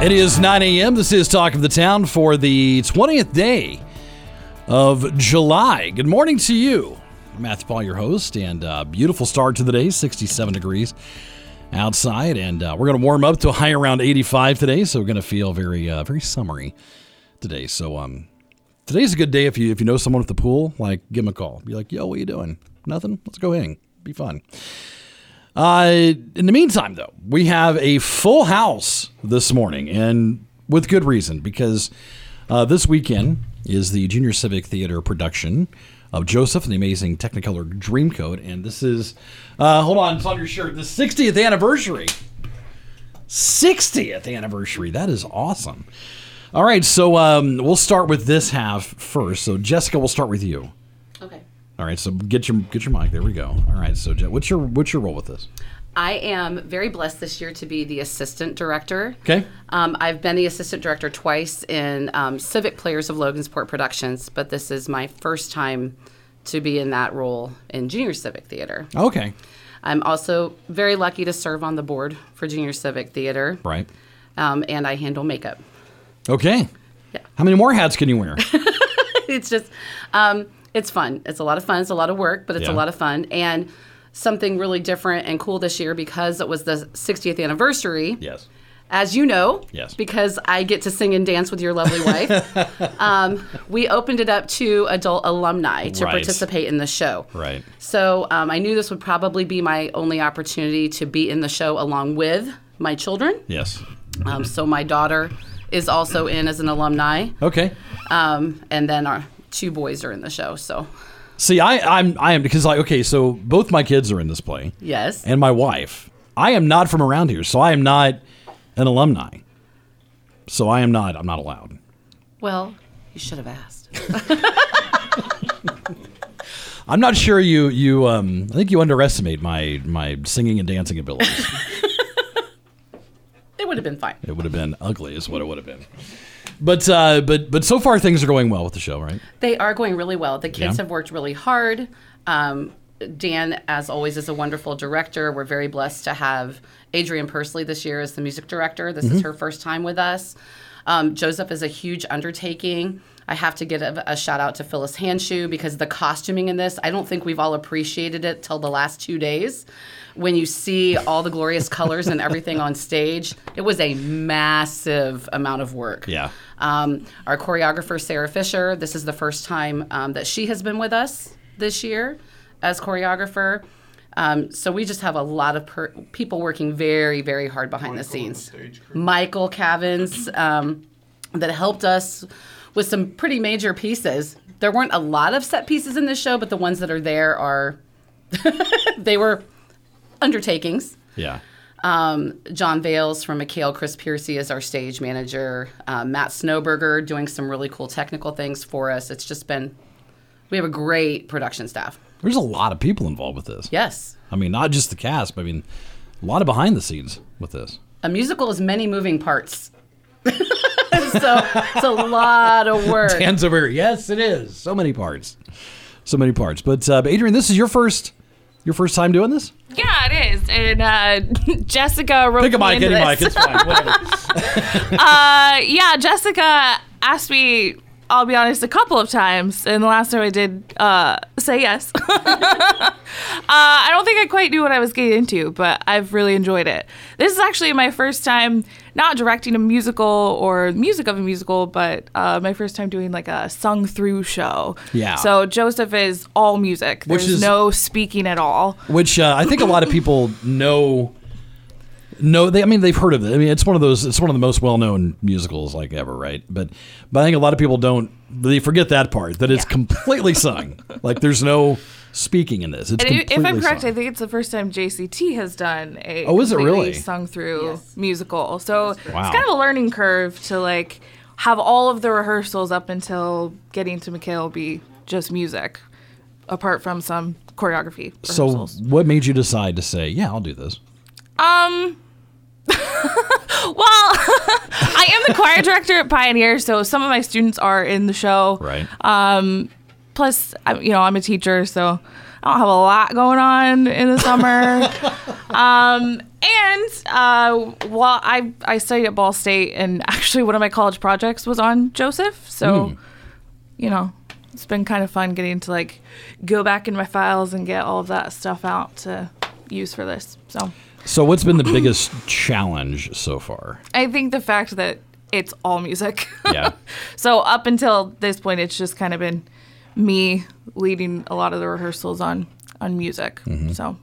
It is 9 a.m. This is Talk of the Town for the 20th day of July. Good morning to you. Matthew Paul, your host, and uh, beautiful start to the day, 67 degrees outside, and uh, we're going to warm up to a high around 85 today, so we're going to feel very, uh, very summery today. So, um, today's a good day if you if you know someone at the pool, like give them a call. Be like, "Yo, what are you doing? Nothing. Let's go hang. Be fun." Uh, in the meantime, though, we have a full house this morning, and with good reason, because uh, this weekend is the Junior Civic Theater production of Joseph and the Amazing Technicolor Dreamcoat, and this is, uh, hold on, it's on your shirt, the 60th anniversary. 60th anniversary. That is awesome. All right, so um, we'll start with this half first. So Jessica, we'll start with you. All right, so get your get your mic. There we go. All right, so Je- what's your what's your role with this? I am very blessed this year to be the assistant director. Okay. Um, I've been the assistant director twice in um, Civic Players of Logansport Productions, but this is my first time to be in that role in Junior Civic Theater. Okay. I'm also very lucky to serve on the board for Junior Civic Theater, Right. um, and I handle makeup. Okay. Yeah. How many more hats can you wear? it's just um, it's fun it's a lot of fun it's a lot of work but it's Yeah. a lot of fun and something really different and cool this year because it was the 60th anniversary yes. as you know Yes. because i get to sing and dance with your lovely wife um, we opened it up to adult alumni to Right. participate in the show Right. so um, i knew this would probably be my only opportunity to be in the show along with my children Yes. um, so my daughter is also in as an alumni Okay. um, and then our two boys are in the show so See, I I'm I am because like okay, so both my kids are in this play yes and my wife. I am not from around here, so I am not an alumni. So I am not I'm not allowed. Well, you should have asked. I'm not sure you you um I think you underestimate my my singing and dancing abilities. It would have been fine. it would have been ugly is what it would have been. But uh but but so far things are going well with the show, right? They are going really well. The kids Yeah. have worked really hard. Um, Dan, as always, is a wonderful director. We're very blessed to have Adrian Pursley this year as the music director. This is her first time with us. Um, Joseph is a huge undertaking. I have to give a, a shout out to Phyllis Handshoe because the costuming in this, I don't think we've all appreciated it till the last two days. When you see all the glorious colors and everything on stage, it was a massive amount of work. Yeah. Um, our choreographer, Sarah Fisher, this is the first time um, that she has been with us this year as choreographer. Um, so we just have a lot of per- people working very, very hard behind the scenes. Michael Cavins um, that helped us with some pretty major pieces. There weren't a lot of set pieces in this show, but the ones that are there are they were undertakings. Yeah. Um, John Vales from McHale, Chris Piercy is our stage manager. Uh, Matt Snowberger doing some really cool technical things for us. It's just been, we have a great production staff. There's a lot of people involved with this. Yes. I mean, not just the cast, but I mean a lot of behind the scenes with this. A musical is many moving parts. so it's a lot of work. Hands over. here. Yes, it is. So many parts. So many parts. But uh, Adrian, this is your first your first time doing this? Yeah, it is. And uh, Jessica wrote Pick a mic, any mic, it's fine. Whatever. Uh, yeah, Jessica asked me. I'll be honest, a couple of times, and the last time I did uh, say yes. uh, I don't think I quite knew what I was getting into, but I've really enjoyed it. This is actually my first time not directing a musical or music of a musical, but uh, my first time doing like a sung through show. Yeah. So Joseph is all music. Which is- no speaking at all. Which uh, I think a lot of people know. No, they. I mean, they've heard of it. I mean, it's one of those. It's one of the most well-known musicals like ever, right? But, but I think a lot of people don't. They forget that part that it's Yeah. completely sung. Like there's no speaking in this. It's And if- if I'm correct, sung. I think it's the first time JCT has done a Oh, is it completely really? sung through musical. So Wow. it's kind of a learning curve to like have all of the rehearsals up until getting to McHale be just music, apart from some choreography So, what made you decide to say, "Yeah, I'll do this"? Um. well, I am the choir director at Pioneer, so some of my students are in the show. Right. Plus, you know, I'm a teacher, so I don't have a lot going on in the summer. um, and uh, while I I studied at Ball State, and actually one of my college projects was on Joseph, so you know, it's been kind of fun getting to like go back in my files and get all of that stuff out to use for this. So. So, what's been the biggest challenge so far? I think the fact that it's all music. Yeah. so up until this point, it's just kind of been me leading a lot of the rehearsals on on music. Mm-hmm. So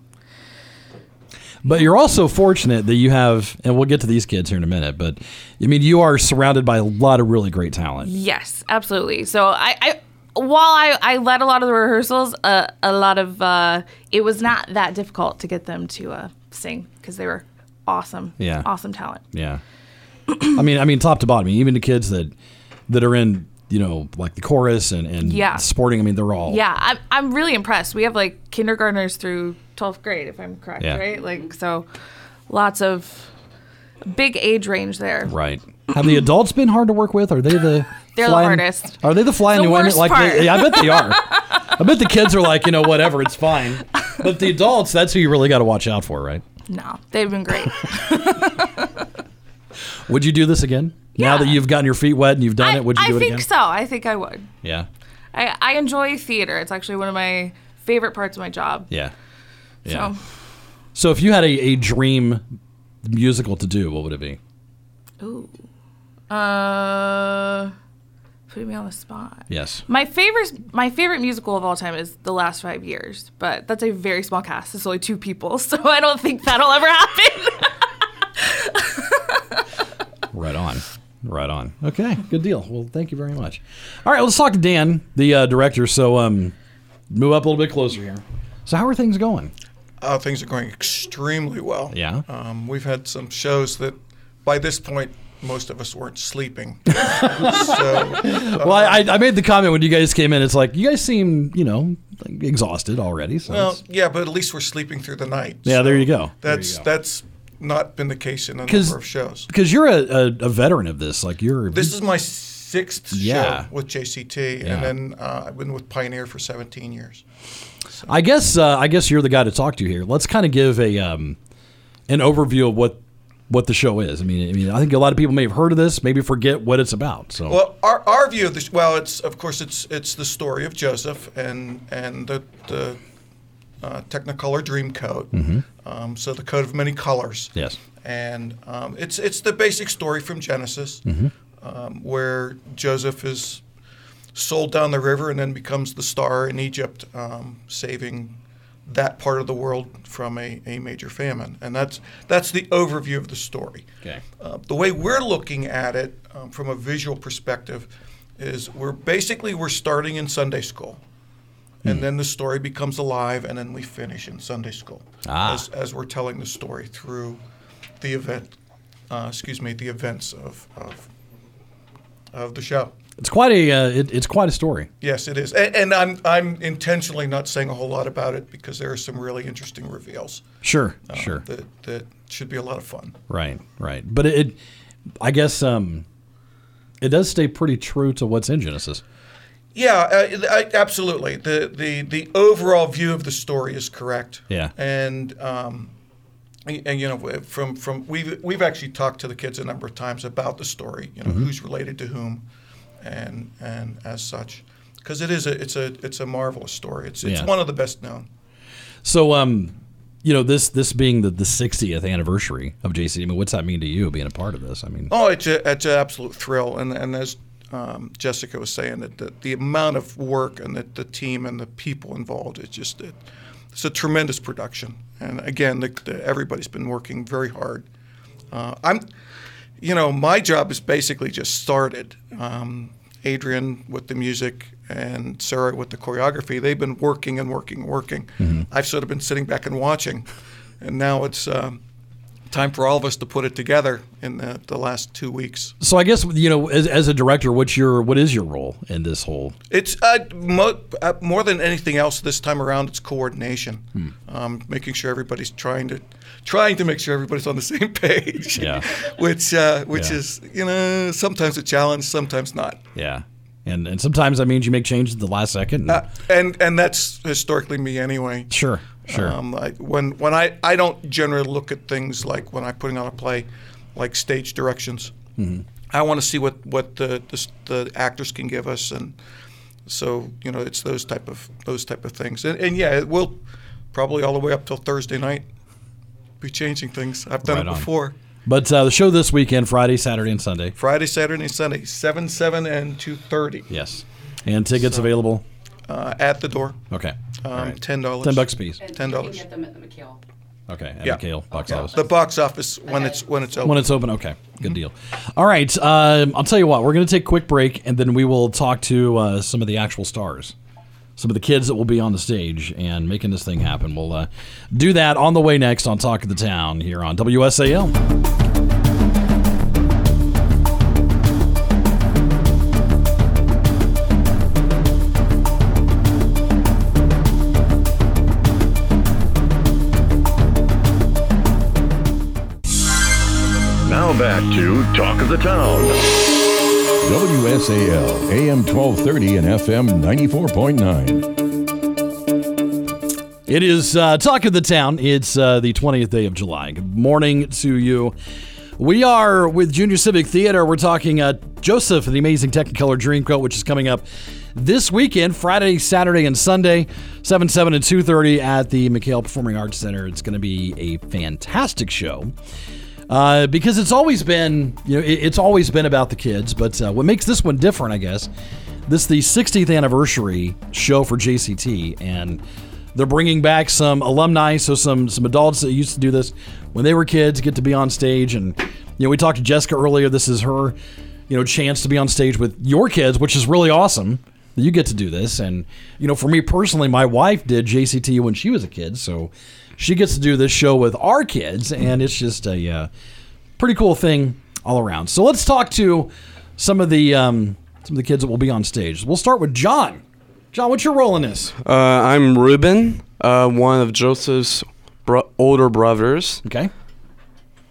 But you're also fortunate that you have, and we'll get to these kids here in a minute. But I mean, you are surrounded by a lot of really great talent. yes, absolutely. So I. I while I, I led a lot of the rehearsals, uh, a lot of uh, it was not that difficult to get them to uh, sing because they were awesome, Yeah. awesome talent. Yeah. I mean, I mean, top to bottom. Even the kids that that are in, you know, like the chorus and and Yeah. sporting. I mean, they're all Yeah, I'm, I'm really impressed. We have like kindergartners through 12th grade, if I'm correct, Yeah. right? Like, so lots of big age range there. right. Have the adults been hard to work with? Are they the They're the fly hardest. Are they the fly in The the Like, they, yeah, I bet they are. I bet the kids are like, you know, whatever, it's fine. But the adults, that's who you really got to watch out for, right? No, they've been great. Would you do this again? Now that you've gotten your feet wet and you've done I, it, would you I do it again? I think so. I think I would. Yeah. I, I enjoy theater. It's actually one of my favorite parts of my job. Yeah. Yeah. So, So if you had a, a dream musical to do, what would it be? ooh. Uh, putting me on the spot. Yes. My favorite, my favorite musical of all time is The Last Five Years, but that's a very small cast. It's only two people, so I don't think that'll ever happen. Right on. Right on. Okay, good deal. Well, thank you very much. All right, let's talk to Dan, the uh, director. So, um, move up a little bit closer here. So, how are things going? Uh, things are going extremely well. Yeah. Um, we've had some shows that by this point, most of us weren't sleeping. so, Well, I, I made the comment when you guys came in. It's like you guys seem, you know, like exhausted already. So, well, yeah, but at least we're sleeping through the night. yeah, So there you go. There you That's go. that's not been the case in a number of shows. because you're a, a, a veteran of this. Like you're This is my sixth Yeah. show with JCT, Yeah. and then uh, I've been with Pioneer for 17 years. I guess uh, I guess you're the guy to talk to here. Let's kind of give a um, an overview of what what the show is. I mean, I mean, I think a lot of people may have heard of this, maybe forget what it's about. So, Well, our, our view of this, well, it's of course it's it's the story of Joseph and and the the uh, Technicolor Dream Coat. Um, so the coat of many colors. yes, and um, it's it's the basic story from Genesis, um, where Joseph is sold down the river and then becomes the star in Egypt, um, saving that part of the world from a, a major famine, and that's that's the overview of the story. Okay. Uh, the way we're looking at it um, from a visual perspective is we're basically we're starting in Sunday school. And then the story becomes alive, and then we finish in Sunday school Ah. as, as we're telling the story through the event, uh, excuse me, the events of, of, of the show. it's quite a uh, it, it's quite a story. Yes, it is. And, and I'm, I'm intentionally not saying a whole lot about it because there are some really interesting reveals Sure, uh, sure, that, that should be a lot of fun. right, right. But it, it, I guess, um, it does stay pretty true to what's in Genesis. Yeah, uh, I, absolutely. The, the the overall view of the story is correct. Yeah. And um, and, you know, from from we've we've actually talked to the kids a number of times about the story. You know, Mm-hmm. who's related to whom, and and as such, because it is a it's a it's a marvelous story. It's it's Yeah. one of the best known. So, um, you know, this this being the the 60th anniversary of JC, I mean, what's that mean to you being a part of this? I mean, Oh, it's a, it's an absolute thrill, and and as um, Jessica was saying, that the, the amount of work and that the team and the people involved, it's just it, it's a tremendous production. And again, the, the, everybody's been working very hard. Uh, I'm, you know, my job is basically just started. Um, Adrian with the music and Sarah with the choreography, they've been working and working and working. I've sort of been sitting back and watching, and now it's. Um, time for all of us to put it together in the, the last two weeks. So I guess you know, as, as a director, what's your what is your role in this whole? It's uh, mo- uh, more than anything else this time around. It's coordination, Hmm. um, making sure everybody's trying to trying to make sure everybody's on the same page. Yeah. which uh, which Yeah. is you know sometimes a challenge, sometimes not. Yeah, and and sometimes that means you make changes at the last second. and- Uh, and and that's historically me anyway. sure, sure. Um, I, when when I I don't generally look at things like when I'm putting on a play, like stage directions. Mm-hmm. I want to see what what the, the the actors can give us, and so you know it's those type of those type of things. And, and yeah, it will probably all the way up till Thursday night be changing things. I've done Right it on. before. but uh, the show this weekend, Friday, Saturday, and Sunday. Friday, Saturday, and Sunday, seven, seven, and two thirty Yes, and tickets available. Uh, at the door. Okay, Um, All right. Ten dollars. ten bucks a piece. $10. You can get them at the McHale. Okay, at Yeah. McHale box Yeah, office. the box office when it's when it's open. When it's open, okay, good deal. All right, um, I'll tell you what. We're going to take a quick break, and then we will talk to uh, some of the actual stars, some of the kids that will be on the stage and making this thing happen. We'll uh, do that on the way next on Talk of the Town here on WSAL. Back to Talk of the Town. WSAL, AM 1230 and FM 94.9. It is uh, Talk of the Town. It's uh, the 20th day of July. Good morning to you. We are with Junior Civic Theater. We're talking uh, Joseph and the Amazing Technicolor Dreamcoat, which is coming up this weekend, Friday, Saturday, and Sunday, 7, 7, and 2.30 at the McHale Performing Arts Center. It's going to be a fantastic show. Uh, because it's always been, you know, it, it's always been about the kids. But uh, what makes this one different, I guess, this is the 60th anniversary show for JCT, and they're bringing back some alumni, so some some adults that used to do this when they were kids get to be on stage. And you know, we talked to Jessica earlier. This is her, you know, chance to be on stage with your kids, which is really awesome. that You get to do this, and you know, for me personally, my wife did JCT when she was a kid, so she gets to do this show with our kids, and it's just a uh, pretty cool thing all around. So let's talk to some of the um, some of the kids that will be on stage. We'll start with John. John, what's your role in this? Uh, I'm Reuben, uh, one of Joseph's bro- older brothers. Okay.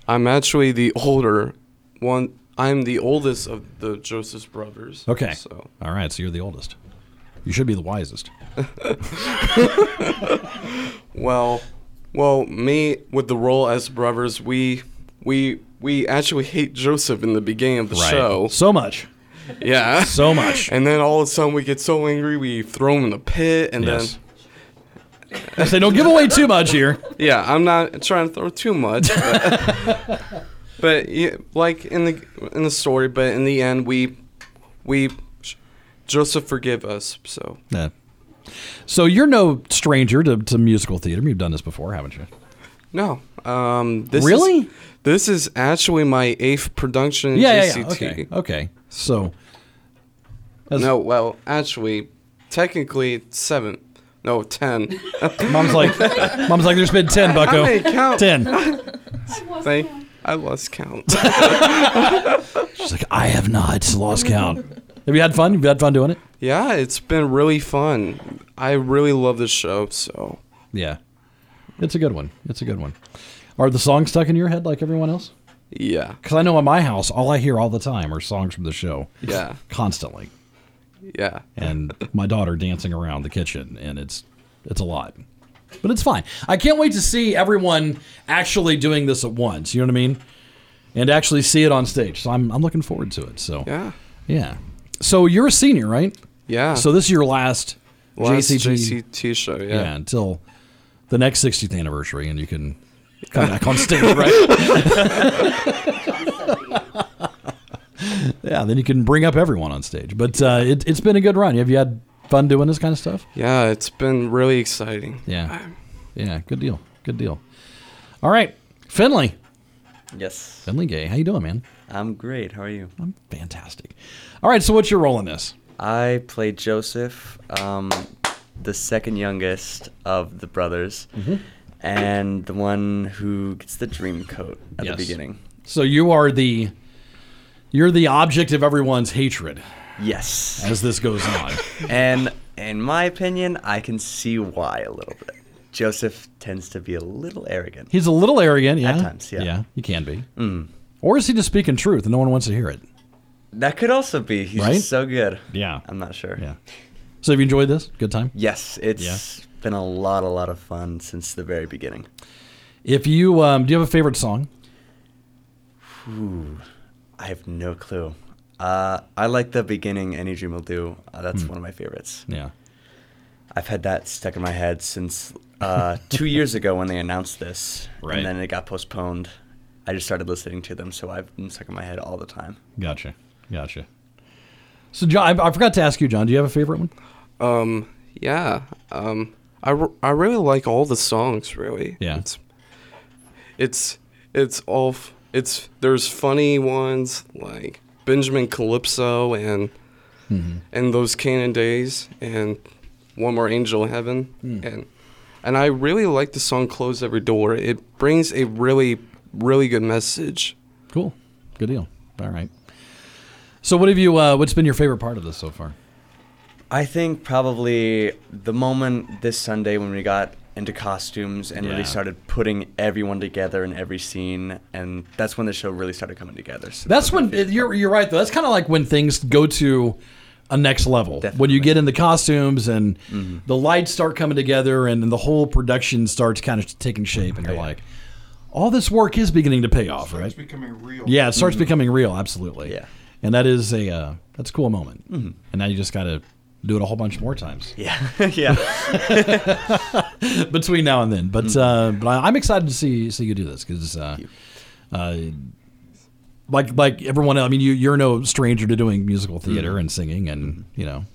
I'm actually the older one. I'm the oldest of the Joseph's brothers. Okay. So All right. So you're the oldest. You should be the wisest. well, well, me with the role as brothers, we we we actually hate Joseph in the beginning of the show. So much. Yeah. So much. And then all of a sudden we get so angry we throw him in the pit and yes. I say don't give away too much here. yeah, I'm not trying to throw too much. But, but yeah, like in the in the story, but in the end we we Joseph forgive us. So Yeah. So you're no stranger to, to musical theater. You've done this before, haven't you? no, um, this Really? Is, this is actually my eighth production in Yeah, yeah, yeah. Okay. Okay. So No, well, actually, technically it's seven. No, ten. mom's like, mom's like, there's been ten, Bucko. How many count? Ten. Thank- I lost count. She's like, I have not lost count. Have you had fun? Have you had fun doing it? Yeah, it's been really fun. I really love this show. So Yeah. It's a good one. It's a good one. Are the songs stuck in your head like everyone else? yeah, Because I know in my house, all I hear all the time are songs from the show. yeah, Constantly. yeah. And my daughter dancing around the kitchen, and it's it's a lot. But it's fine. I can't wait to see everyone actually doing this at once. You know what I mean? And actually see it on stage. So I'm, I'm looking forward to it. So Yeah, yeah. So you're a senior, right? Yeah. So this is your last, last JCT, JCT show. yeah. Yeah. until the next 60th anniversary, and you can come back on stage, right? yeah, then you can bring up everyone on stage. But uh, it, it's been a good run. Have you had fun doing this kind of stuff? Yeah, it's been really exciting. Yeah, yeah, good deal, good deal. All right, Finley, Yes. Finley Gay, how you doing, man? I'm great. How are you? I'm fantastic. All right, so what's your role in this? I played Joseph, um, the second youngest of the brothers. and the one who gets the dream coat at Yes. the beginning. So you are the you're the object of everyone's hatred Yes. as this goes on. and in my opinion, I can see why a little bit. Joseph tends to be a little arrogant. He's a little arrogant, yeah. At times, yeah. Yeah, he can be. Or is he just speaking truth and no one wants to hear it? That could also be. He's Right? so good. Yeah. I'm not sure. Yeah. So have you enjoyed this? Good time? Yes, it's Yeah. been a lot, a lot of fun since the very beginning. If you um, do you have a favorite song? Ooh, I have no clue. Uh, I like the beginning, Any Dream Will Do. Uh, that's Hmm. one of my favorites. Yeah. I've had that stuck in my head since uh, two years ago when they announced this. Right. And then it got postponed. I just started listening to them, so I've been stuck in my head all the time. Gotcha. Gotcha. So John, I, I forgot to ask you, John. Do you have a favorite one? Um, yeah. Um, I really like all the songs. Really. Yeah. It's it's it's all f- it's there's funny ones like Benjamin Calypso and and those Canaan days and one more Angel Heaven and and I really like the song Close Every Door. It brings a really really good message. Cool. Good deal. All right. So what have you? Uh, what's been your favorite part of this so far? I think probably the moment this Sunday when we got into costumes and Yeah. really started putting everyone together in every scene, and that's when the show really started coming together. So That's my when you're part. you're right though. That's kind of like when things go to a next level. When you get in the costumes and the lights start coming together and the whole production starts kind of taking shape, and you're like, all this work is beginning to pay off, right? It's becoming real. Yeah, it starts becoming real. Absolutely. Yeah. And that is a uh, that's a cool moment. And now you just got to do it a whole bunch more times Yeah, yeah. between now and then. But uh, but I, I'm excited to see see you do this because. Uh, uh, like like everyone, else, I mean, you you're no stranger to doing musical theater and singing, and you know,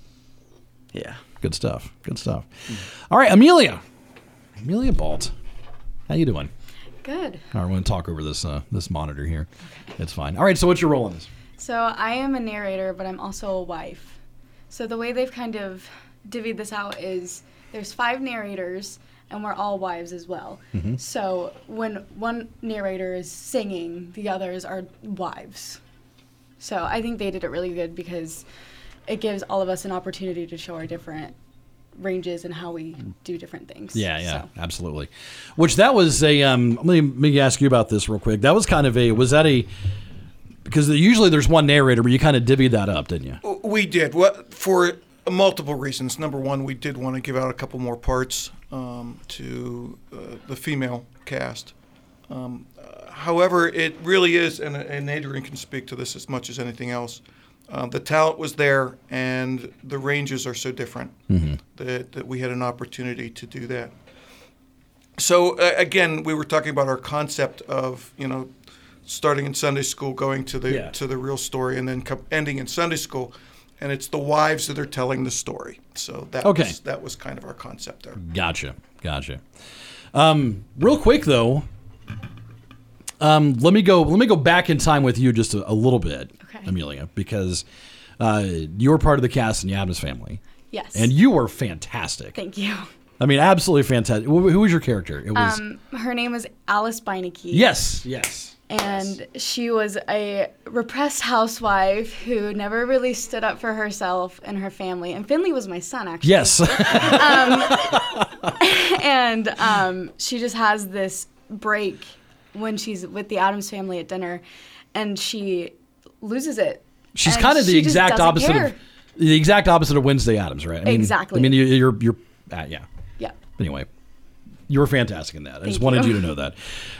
yeah. good stuff, good stuff. All right, Amelia, Amelia Balt, how you doing? Good. All right, we're going to talk over this uh, this monitor here. It's fine. All right, so what's your role in this? So I am a narrator, but I'm also a wife. So the way they've kind of divvied this out is there's five narrators, and we're all wives as well. So when one narrator is singing, the others are wives. So I think they did it really good because it gives all of us an opportunity to show our different ranges and how we do different things. Yeah, yeah, So. absolutely. Which that was a. Um, let me let me ask you about this real quick. That was kind of a. Was that a? Because usually there's one narrator, but you kind of divvied that up, didn't you? We did. What for multiple reasons. Number one, we did want to give out a couple more parts um, to uh, the female cast. Um, uh, however, it really is, and, and Adrian can speak to this as much as anything else. Uh, the talent was there, and the ranges are so different that, that we had an opportunity to do that. So uh, again, we were talking about our concept of you know starting in Sunday school, going to the Yeah. to the real story, and then co- ending in Sunday school, and it's the wives that are telling the story. So that Okay. was, that was kind of our concept there. Gotcha, gotcha. Um, real quick though, um, let me go. Let me go back in time with you just a, a little bit, Okay. Amelia, because uh, you were part of the cast in the Addams family, Yes. and you were fantastic. Thank you. I mean, absolutely fantastic. Who, who was your character? It was Um, her name was Alice Beineke. yes, yes. And she was a repressed housewife who never really stood up for herself and her family. And Finley was my son, actually. Yes. And um, she just has this break when she's with the Addams family at dinner, and she loses it. She's kind of the exact opposite care. of the exact opposite of Wednesday Addams, right? I mean, Exactly. I mean, you- you're you're uh, yeah. Yeah. Anyway, you were fantastic in that. I just wanted you. you. to know that.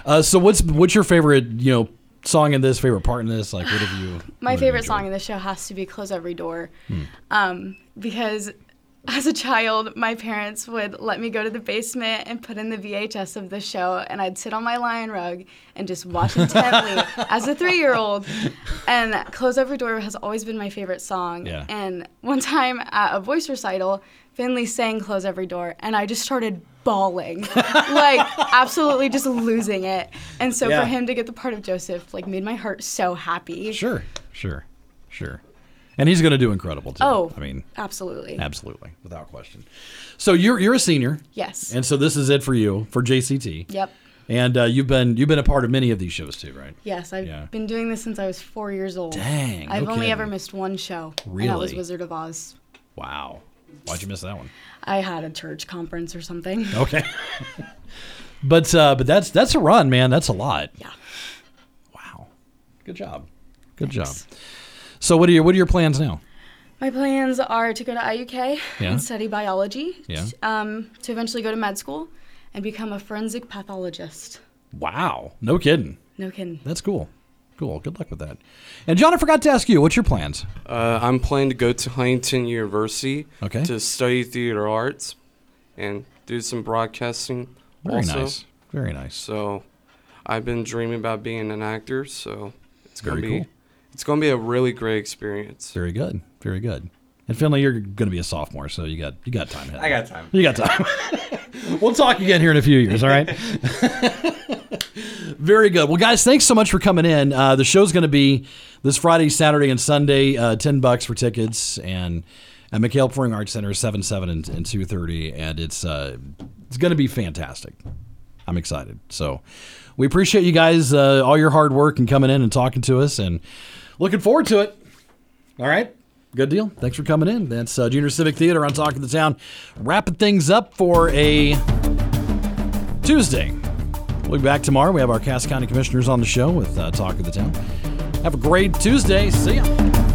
Uh, so what's what's your favorite you know song in this? Favorite part in this? Like what have you? My what have you favorite song in the show has to be "Close Every Door," Hmm. um, because as a child, my parents would let me go to the basement and put in the VHS of the show, and I'd sit on my lion rug and just watch intently as a three-year-old. And "Close Every Door" has always been my favorite song. Yeah. And one time at a voice recital, Finley saying "Close Every Door," and I just started bawling, like absolutely just losing it. And so Yeah. for him to get the part of Joseph, like, made my heart so happy. Sure, sure, sure. And he's going to do incredible too. Oh, I mean, absolutely. absolutely, without question. So you're you're a senior, Yes. and so this is it for you for JCT. Yep. And uh, you've been you've been a part of many of these shows too, right? Yes, I've Yeah. been doing this since I was four years old. Dang, I've only ever missed one show. And that was Wizard of Oz. Wow. Why'd you miss that one? I had a church conference or something. Okay. but uh, but that's that's a run, man. That's a lot. Yeah. Wow. Good job. Good job. So what are your what are your plans now? My plans are to go to IUK Yeah. and study biology. Yeah. Um, to eventually go to med school and become a forensic pathologist. Wow. No kidding. No kidding. That's cool. Cool. Good luck with that. And John, I forgot to ask you, what's your plans? Uh, I'm planning to go to Huntington University Okay. to study theater arts and do some broadcasting. Very also. nice. Very nice. So, I've been dreaming about being an actor. So, it's gonna Very be cool. it's gonna be a really great experience. Very good. Very good. And Finley, you're going to be a sophomore, so you got you got time. ahead. I got time. You got time. we'll talk again here in a few years, all right? Very good. Well, guys, thanks so much for coming in. Uh, the show's going to be this Friday, Saturday, and Sunday. Uh, Ten bucks for tickets, and at McHale Performing Arts Center, seven, seven, and, and two thirty, and it's uh, it's going to be fantastic. I'm excited. So we appreciate you guys, uh, all your hard work and coming in and talking to us, and looking forward to it. All right. Good deal. Thanks for coming in. That's uh, Junior Civic Theater on Talk of the Town. Wrapping things up for a Tuesday. We'll be back tomorrow. We have our Cass County Commissioners on the show with uh, Talk of the Town. Have a great Tuesday. See ya.